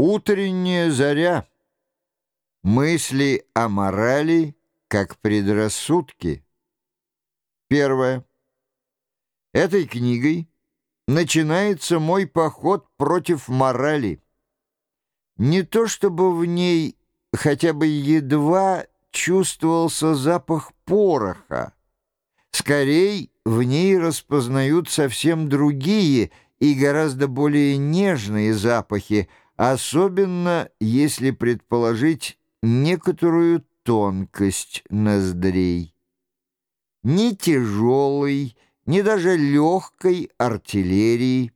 Утренняя заря. Мысли о морали как предрассудки. Первое. Этой книгой начинается мой поход против морали. Не то чтобы в ней хотя бы едва чувствовался запах пороха. Скорей в ней распознают совсем другие и гораздо более нежные запахи, особенно если предположить некоторую тонкость ноздрей. Ни тяжелой, ни даже легкой артиллерии.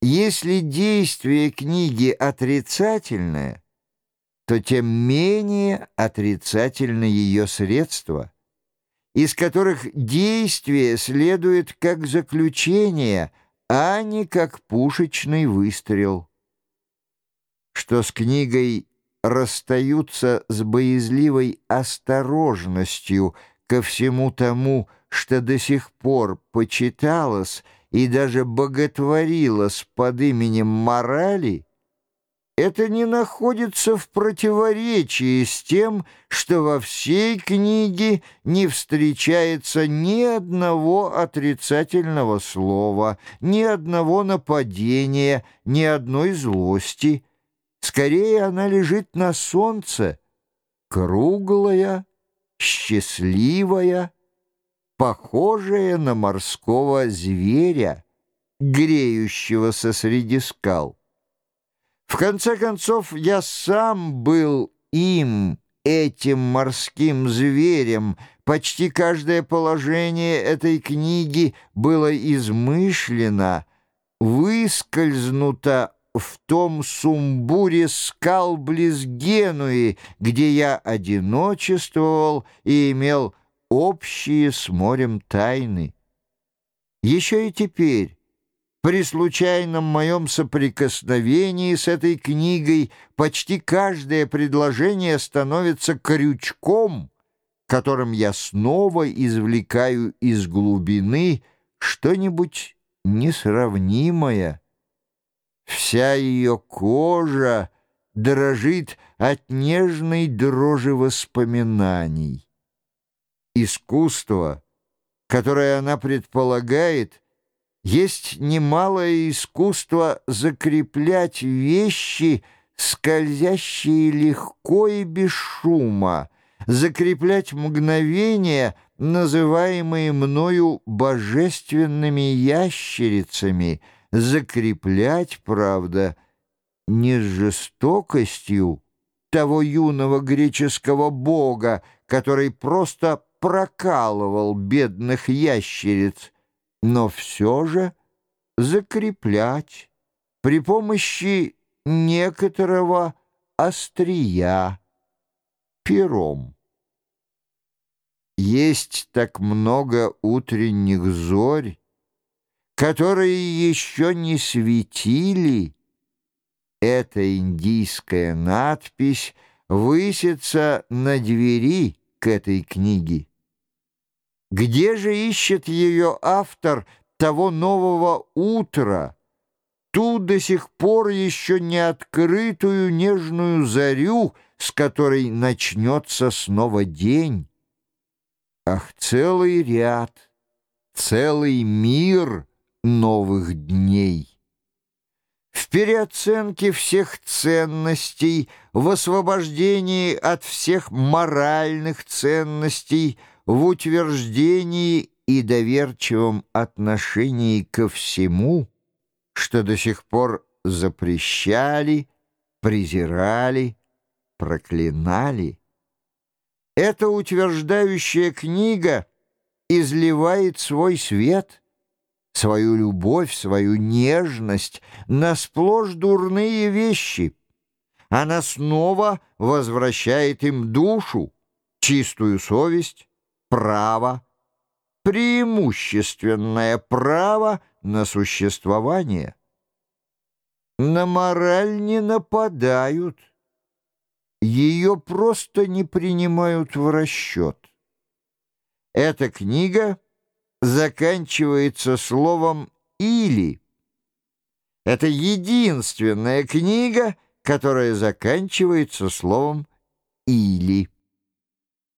Если действие книги отрицательное, то тем менее отрицательно ее средства, из которых действие следует как заключение, а не как пушечный выстрел что с книгой расстаются с боязливой осторожностью ко всему тому, что до сих пор почиталось и даже боготворилось под именем морали, это не находится в противоречии с тем, что во всей книге не встречается ни одного отрицательного слова, ни одного нападения, ни одной злости — Скорее она лежит на солнце, круглая, счастливая, похожая на морского зверя, греющегося среди скал. В конце концов, я сам был им, этим морским зверем. Почти каждое положение этой книги было измышлено, выскользнуто в том сумбуре скал близ Генуи, где я одиночествовал и имел общие с морем тайны. Еще и теперь, при случайном моем соприкосновении с этой книгой, почти каждое предложение становится крючком, которым я снова извлекаю из глубины что-нибудь несравнимое, Вся ее кожа дрожит от нежной дрожи воспоминаний. Искусство, которое она предполагает, есть немалое искусство закреплять вещи, скользящие легко и без шума, закреплять мгновения, называемые мною божественными ящерицами — закреплять, правда, не жестокостью того юного греческого бога, который просто прокалывал бедных ящериц, но все же закреплять при помощи некоторого острия пером. Есть так много утренних зорь, которые еще не светили, эта индийская надпись высится на двери к этой книге. Где же ищет ее автор того нового утра, ту до сих пор еще не открытую нежную зарю, с которой начнется снова день? Ах, целый ряд, целый мир — новых дней. В переоценке всех ценностей, в освобождении от всех моральных ценностей, в утверждении и доверчивом отношении ко всему, что до сих пор запрещали, презирали, проклинали. Эта утверждающая книга изливает свой свет — свою любовь, свою нежность на сплошь дурные вещи. Она снова возвращает им душу, чистую совесть, право, преимущественное право на существование. На мораль не нападают, ее просто не принимают в расчет. Эта книга — заканчивается словом «или». Это единственная книга, которое заканчивается словом «или».